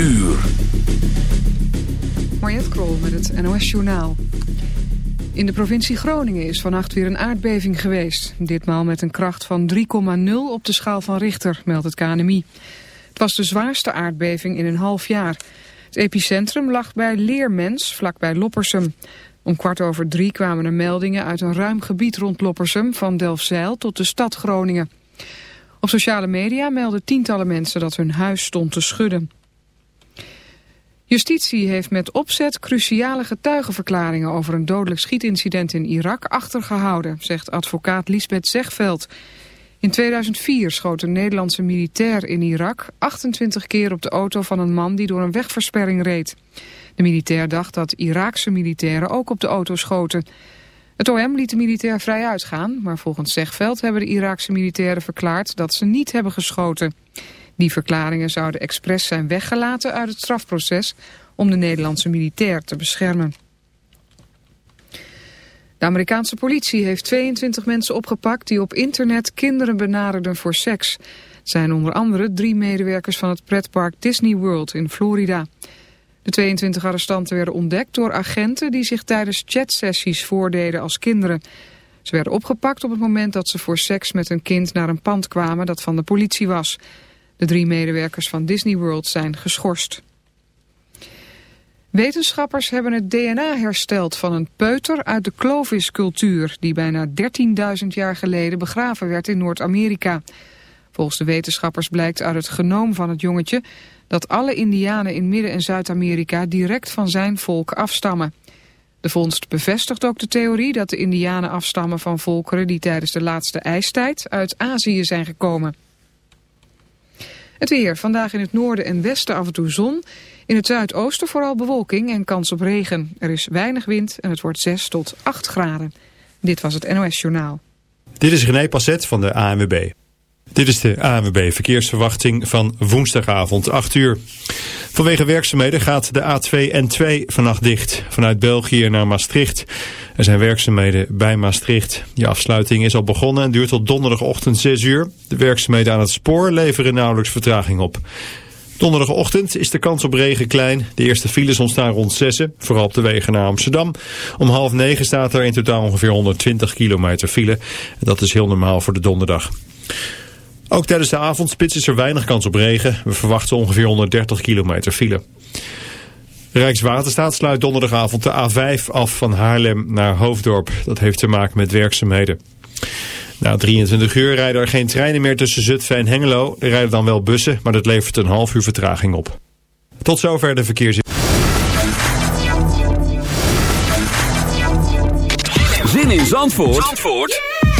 uur. Mariette Krol met het NOS Journaal. In de provincie Groningen is vannacht weer een aardbeving geweest. Ditmaal met een kracht van 3,0 op de schaal van Richter, meldt het KNMI. Het was de zwaarste aardbeving in een half jaar. Het epicentrum lag bij Leermens, vlakbij Loppersum. Om kwart over drie kwamen er meldingen uit een ruim gebied rond Loppersum... van Delfzijl tot de stad Groningen. Op sociale media melden tientallen mensen dat hun huis stond te schudden. Justitie heeft met opzet cruciale getuigenverklaringen over een dodelijk schietincident in Irak achtergehouden, zegt advocaat Lisbeth Zegveld. In 2004 schoot een Nederlandse militair in Irak 28 keer op de auto van een man die door een wegversperring reed. De militair dacht dat Iraakse militairen ook op de auto schoten. Het OM liet de militair vrij uitgaan, maar volgens Zegveld hebben de Iraakse militairen verklaard dat ze niet hebben geschoten. Die verklaringen zouden expres zijn weggelaten uit het strafproces om de Nederlandse militair te beschermen. De Amerikaanse politie heeft 22 mensen opgepakt die op internet kinderen benaderden voor seks. Het zijn onder andere drie medewerkers van het pretpark Disney World in Florida. De 22 arrestanten werden ontdekt door agenten die zich tijdens chatsessies voordeden als kinderen. Ze werden opgepakt op het moment dat ze voor seks met een kind naar een pand kwamen dat van de politie was. De drie medewerkers van Disney World zijn geschorst. Wetenschappers hebben het DNA hersteld van een peuter uit de Clovis-cultuur... die bijna 13.000 jaar geleden begraven werd in Noord-Amerika. Volgens de wetenschappers blijkt uit het genoom van het jongetje... dat alle indianen in Midden- en Zuid-Amerika direct van zijn volk afstammen. De vondst bevestigt ook de theorie dat de indianen afstammen van volkeren... die tijdens de laatste ijstijd uit Azië zijn gekomen. Het weer. Vandaag in het noorden en westen af en toe zon. In het zuidoosten vooral bewolking en kans op regen. Er is weinig wind en het wordt 6 tot 8 graden. Dit was het NOS Journaal. Dit is René Passet van de ANWB. Dit is de ANWB Verkeersverwachting van woensdagavond 8 uur. Vanwege werkzaamheden gaat de A2 en 2 vannacht dicht. Vanuit België naar Maastricht. Er zijn werkzaamheden bij Maastricht. Die afsluiting is al begonnen en duurt tot donderdagochtend 6 uur. De werkzaamheden aan het spoor leveren nauwelijks vertraging op. Donderdagochtend is de kans op regen klein. De eerste files ontstaan rond 6, vooral op de wegen naar Amsterdam. Om half 9 staat er in totaal ongeveer 120 kilometer file. Dat is heel normaal voor de donderdag. Ook tijdens de avondspits is er weinig kans op regen. We verwachten ongeveer 130 kilometer file. Rijkswaterstaat sluit donderdagavond de A5 af van Haarlem naar Hoofddorp. Dat heeft te maken met werkzaamheden. Na 23 uur rijden er geen treinen meer tussen Zutphen en Hengelo. Er rijden dan wel bussen, maar dat levert een half uur vertraging op. Tot zover de verkeers... Zin in Zandvoort, Zandvoort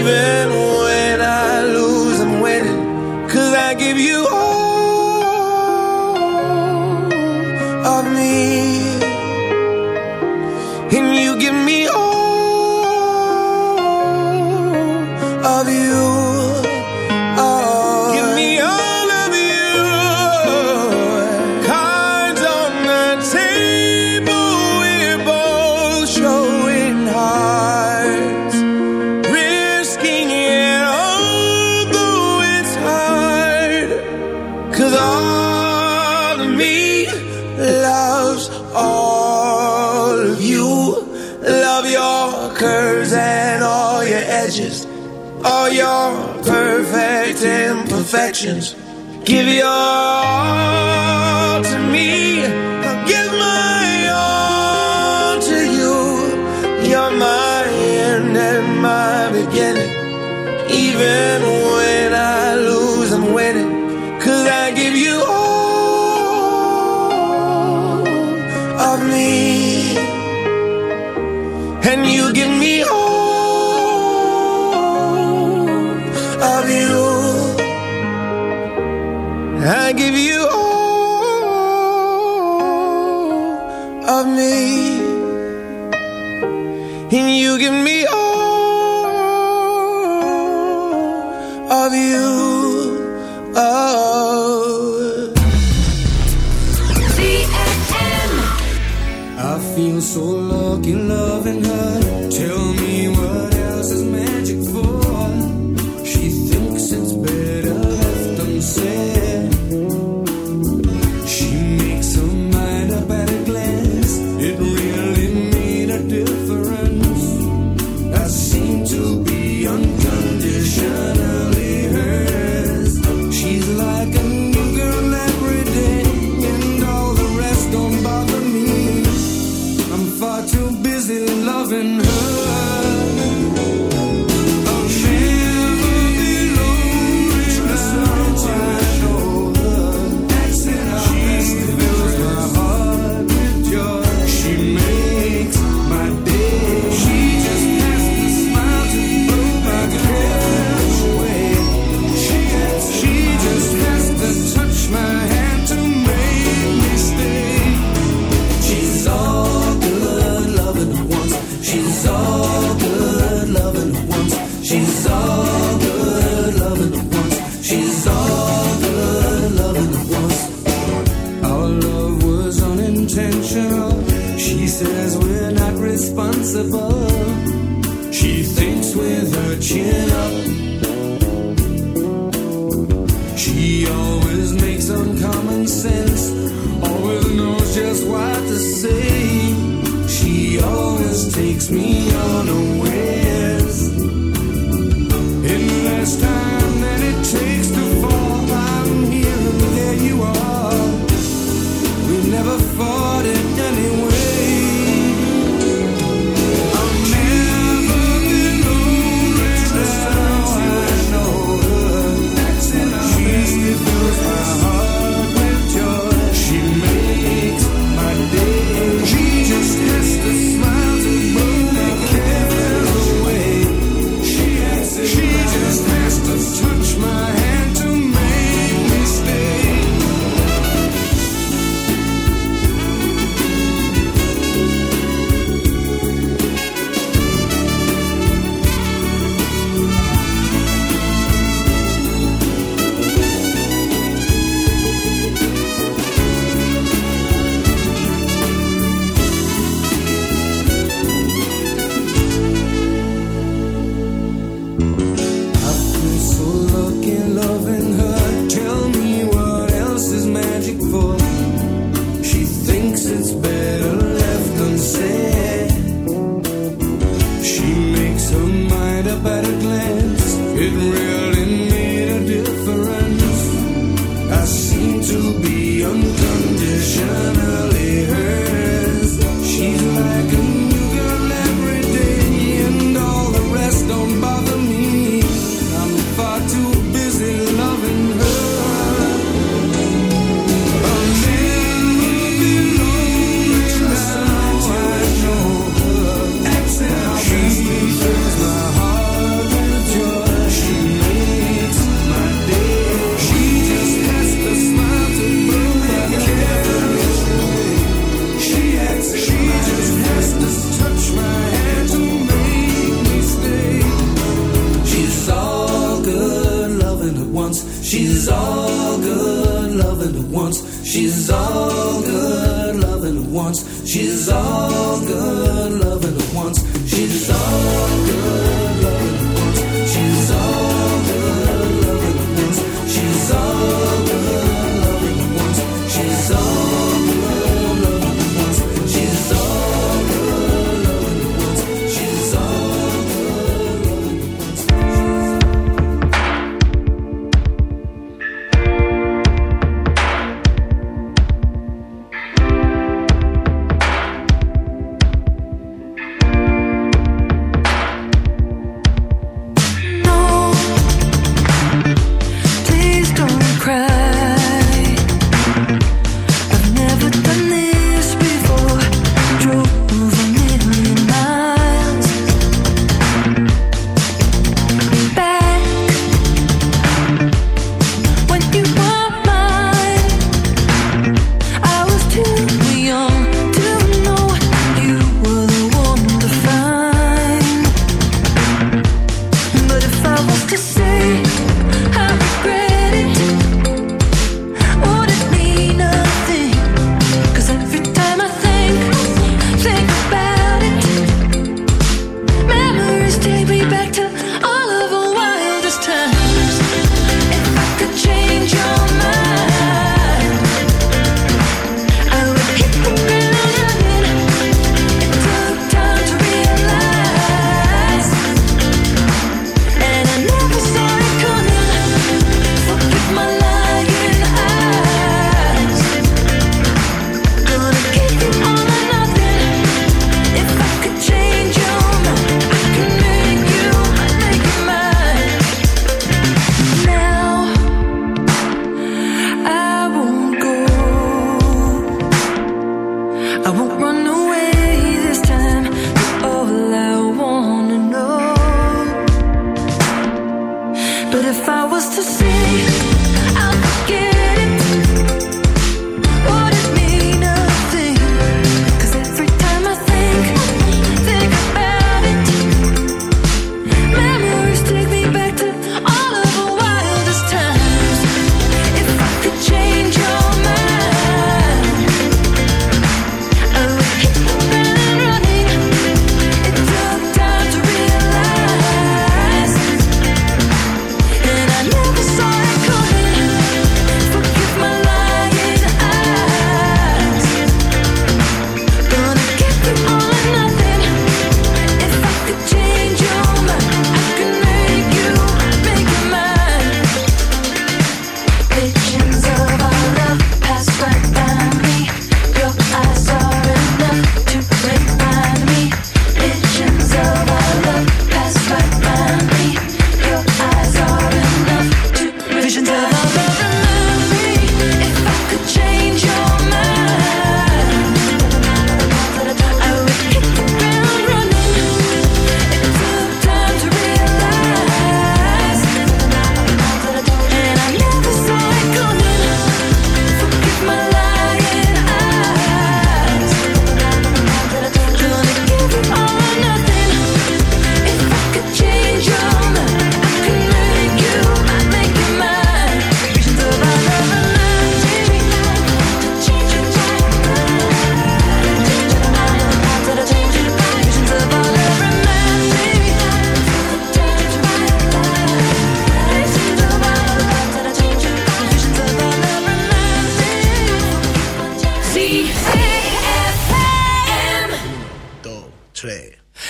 even Give your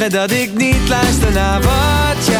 Zeggen dat ik niet luister naar wat jij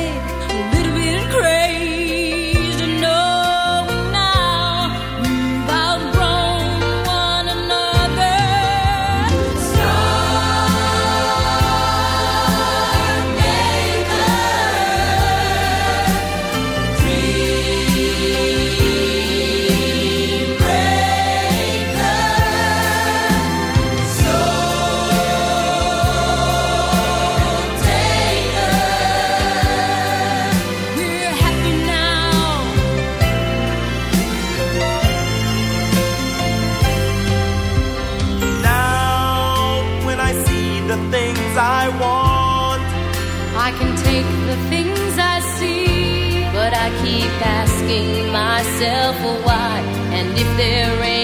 there ain't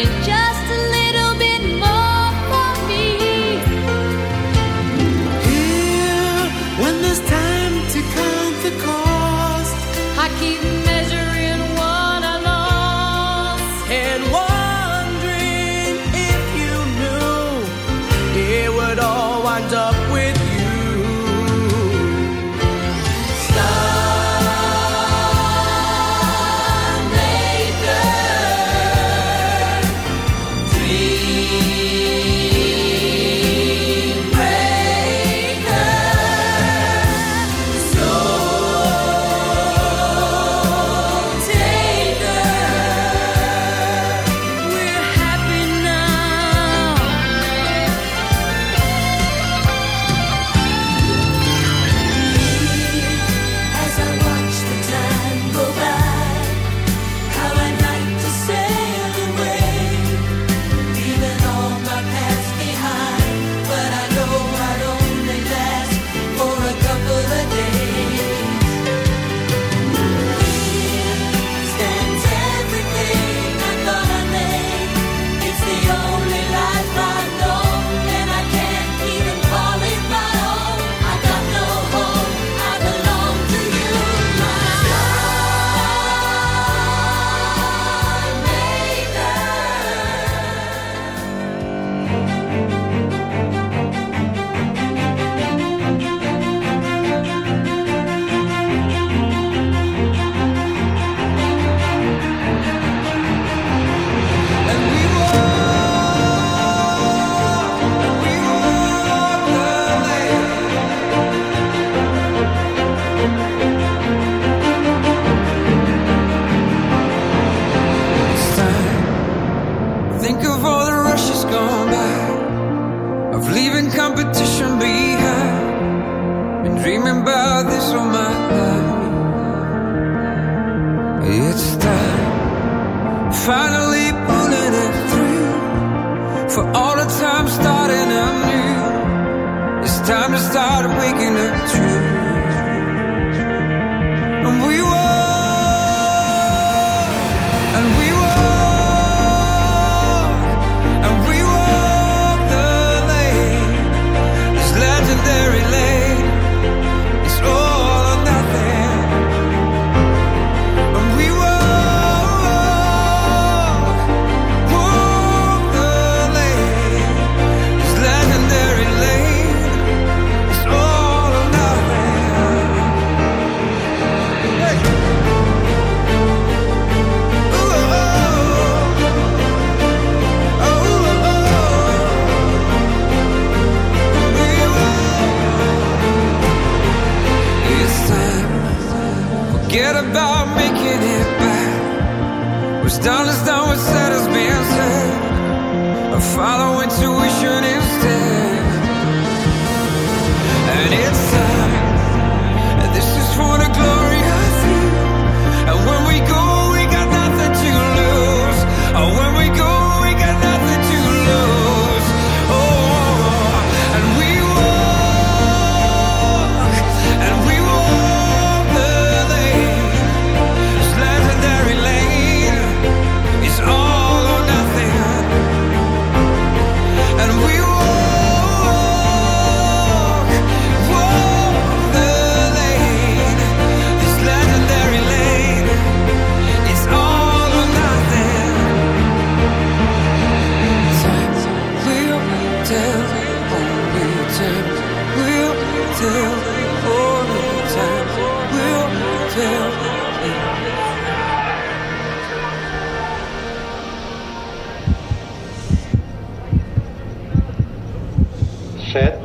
said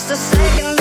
just a second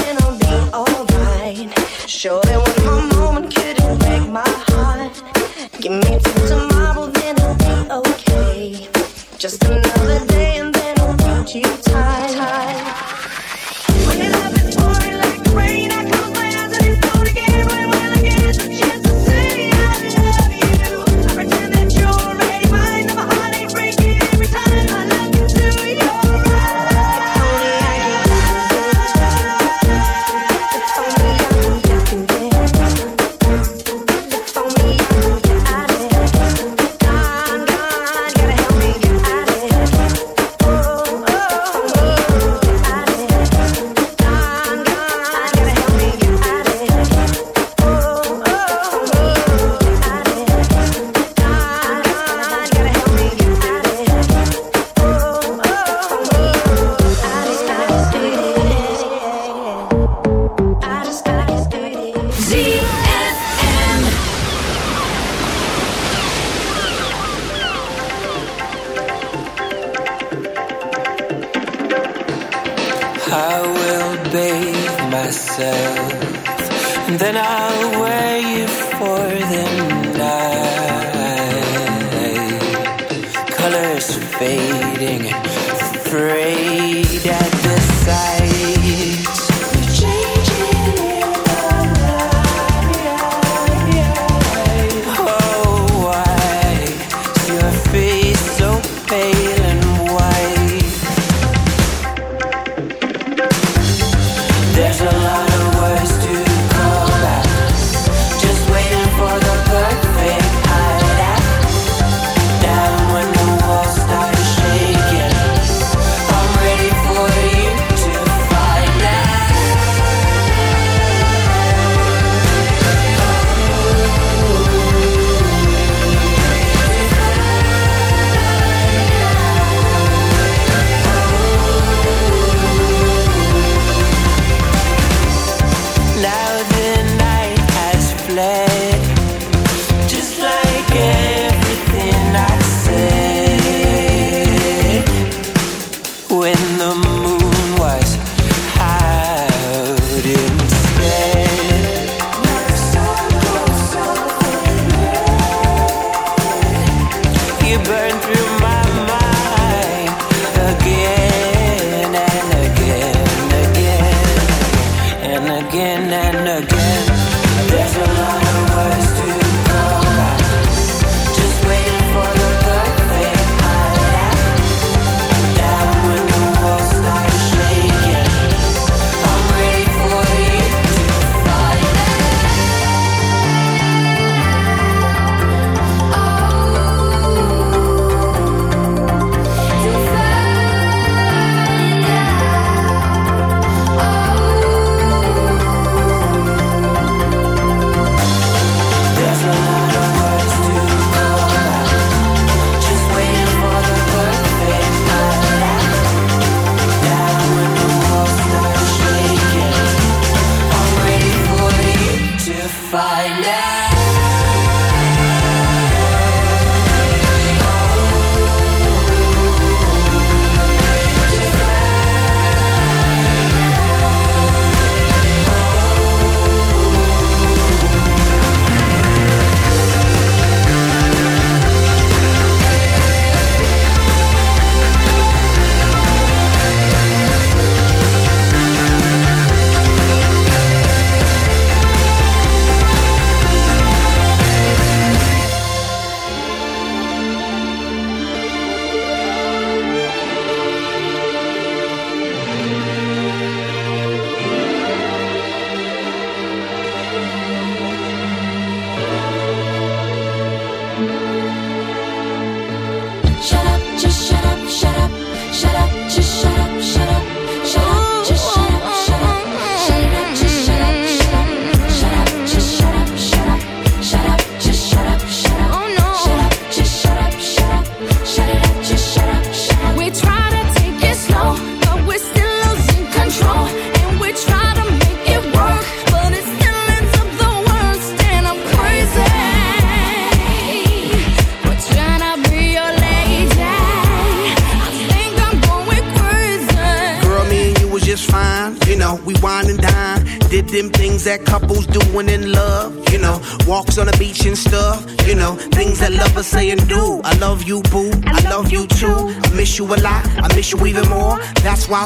why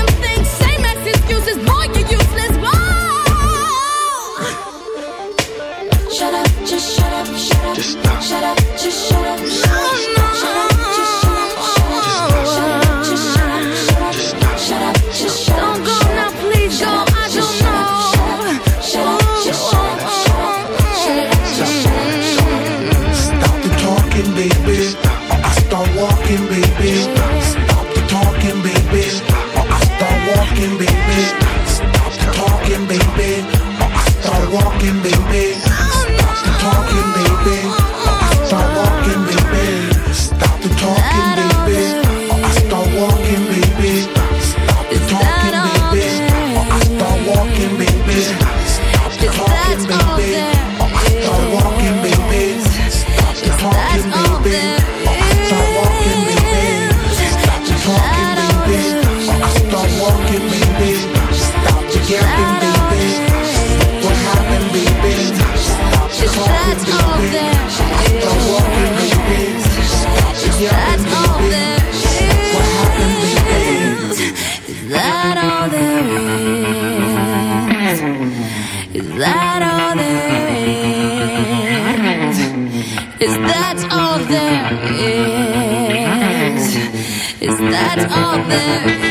All there.